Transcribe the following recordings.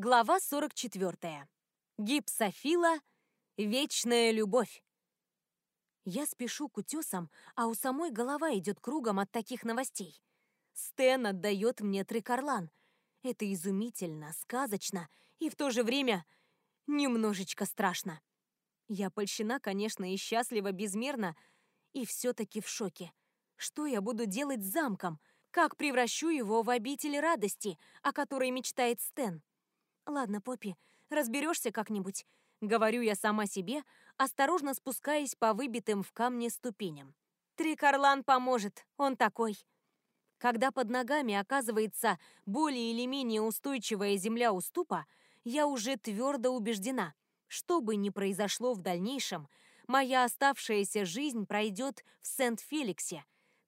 Глава 44. Гипсофила. Вечная любовь. Я спешу к утесам, а у самой голова идет кругом от таких новостей. Стэн отдает мне трикорлан. Это изумительно, сказочно и в то же время немножечко страшно. Я польщена, конечно, и счастлива безмерно, и все-таки в шоке. Что я буду делать с замком? Как превращу его в обитель радости, о которой мечтает Стэн? Ладно, Поппи, разберешься как-нибудь. Говорю я сама себе, осторожно спускаясь по выбитым в камне ступеням. Трикорлан поможет, он такой. Когда под ногами оказывается более или менее устойчивая земля уступа, я уже твердо убеждена, что бы ни произошло в дальнейшем, моя оставшаяся жизнь пройдет в Сент-Феликсе,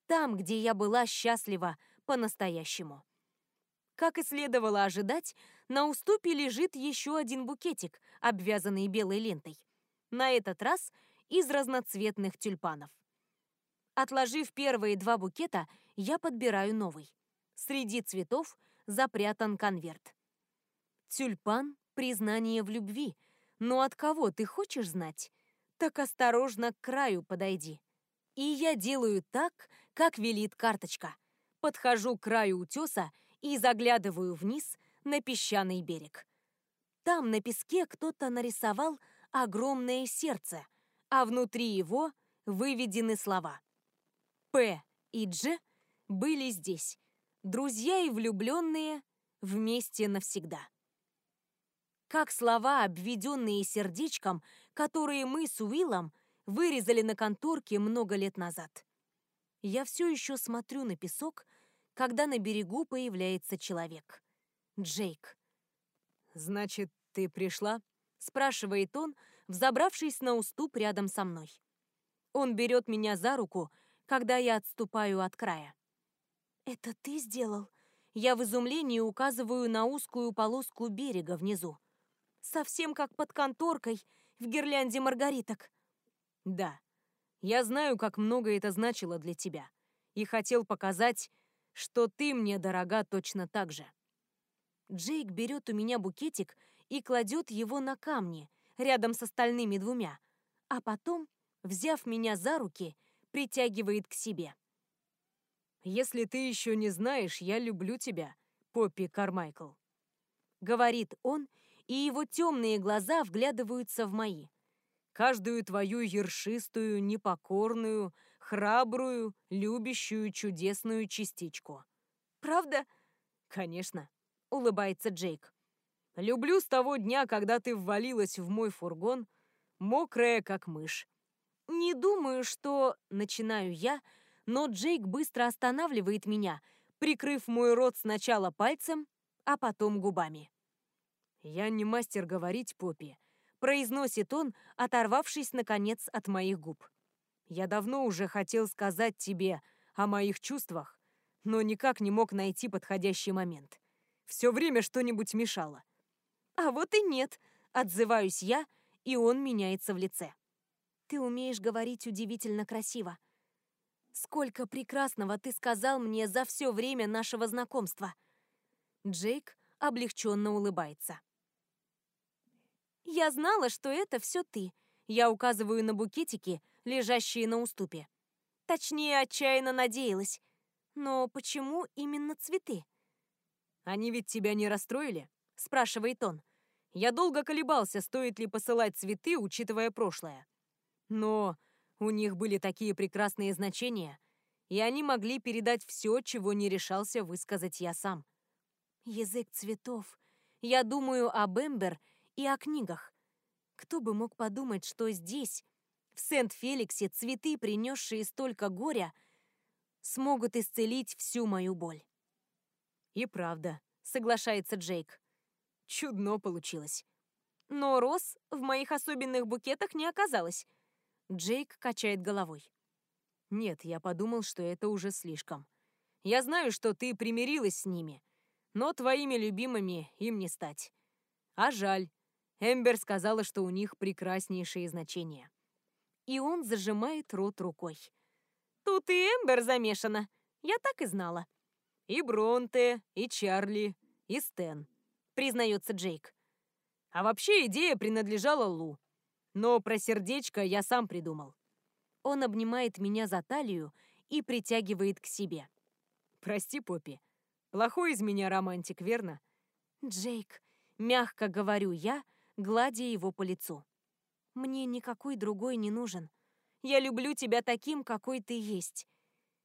там, где я была счастлива по-настоящему. Как и следовало ожидать, на уступе лежит еще один букетик, обвязанный белой лентой. На этот раз из разноцветных тюльпанов. Отложив первые два букета, я подбираю новый. Среди цветов запрятан конверт. Тюльпан — признание в любви. Но от кого ты хочешь знать? Так осторожно к краю подойди. И я делаю так, как велит карточка. Подхожу к краю утеса и заглядываю вниз на песчаный берег. Там на песке кто-то нарисовал огромное сердце, а внутри его выведены слова. П и Дж были здесь, друзья и влюбленные вместе навсегда. Как слова, обведенные сердечком, которые мы с Уиллом вырезали на конторке много лет назад. Я все еще смотрю на песок, когда на берегу появляется человек. Джейк. «Значит, ты пришла?» — спрашивает он, взобравшись на уступ рядом со мной. Он берет меня за руку, когда я отступаю от края. «Это ты сделал?» Я в изумлении указываю на узкую полоску берега внизу. Совсем как под конторкой в гирлянде маргариток. «Да. Я знаю, как много это значило для тебя. И хотел показать, что ты мне дорога точно так же. Джейк берет у меня букетик и кладет его на камни, рядом с остальными двумя, а потом, взяв меня за руки, притягивает к себе. «Если ты еще не знаешь, я люблю тебя, Поппи Кармайкл», — говорит он, и его темные глаза вглядываются в мои. «Каждую твою ершистую, непокорную, храбрую, любящую, чудесную частичку. Правда? Конечно, улыбается Джейк. Люблю с того дня, когда ты ввалилась в мой фургон, мокрая как мышь. Не думаю, что... Начинаю я, но Джейк быстро останавливает меня, прикрыв мой рот сначала пальцем, а потом губами. «Я не мастер говорить, Поппи», — произносит он, оторвавшись, наконец, от моих губ. Я давно уже хотел сказать тебе о моих чувствах, но никак не мог найти подходящий момент. Все время что-нибудь мешало. А вот и нет, отзываюсь я, и он меняется в лице. Ты умеешь говорить удивительно красиво. Сколько прекрасного ты сказал мне за все время нашего знакомства. Джейк облегченно улыбается. Я знала, что это все ты. Я указываю на букетики, лежащие на уступе. Точнее, отчаянно надеялась. Но почему именно цветы? «Они ведь тебя не расстроили?» — спрашивает он. «Я долго колебался, стоит ли посылать цветы, учитывая прошлое. Но у них были такие прекрасные значения, и они могли передать все, чего не решался высказать я сам». Язык цветов. Я думаю об Эмбер и о книгах. Кто бы мог подумать, что здесь, в Сент-Феликсе цветы, принесшие столько горя, смогут исцелить всю мою боль. И правда, соглашается Джейк. Чудно получилось. Но роз в моих особенных букетах не оказалось. Джейк качает головой. Нет, я подумал, что это уже слишком. Я знаю, что ты примирилась с ними, но твоими любимыми им не стать. А жаль. Эмбер сказала, что у них прекраснейшие значения и он зажимает рот рукой. «Тут и Эмбер замешана. Я так и знала». «И Бронте, и Чарли, и Стэн», — признается Джейк. А вообще идея принадлежала Лу. Но про сердечко я сам придумал. Он обнимает меня за талию и притягивает к себе. Прости, Поппи. Плохой из меня романтик, верно? Джейк, мягко говорю я, гладя его по лицу. Мне никакой другой не нужен. Я люблю тебя таким, какой ты есть.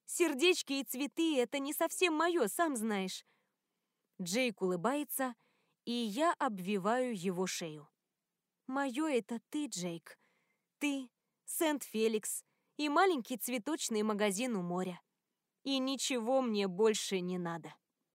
Сердечки и цветы — это не совсем мое, сам знаешь. Джейк улыбается, и я обвиваю его шею. Мое это ты, Джейк. Ты, Сент-Феликс и маленький цветочный магазин у моря. И ничего мне больше не надо.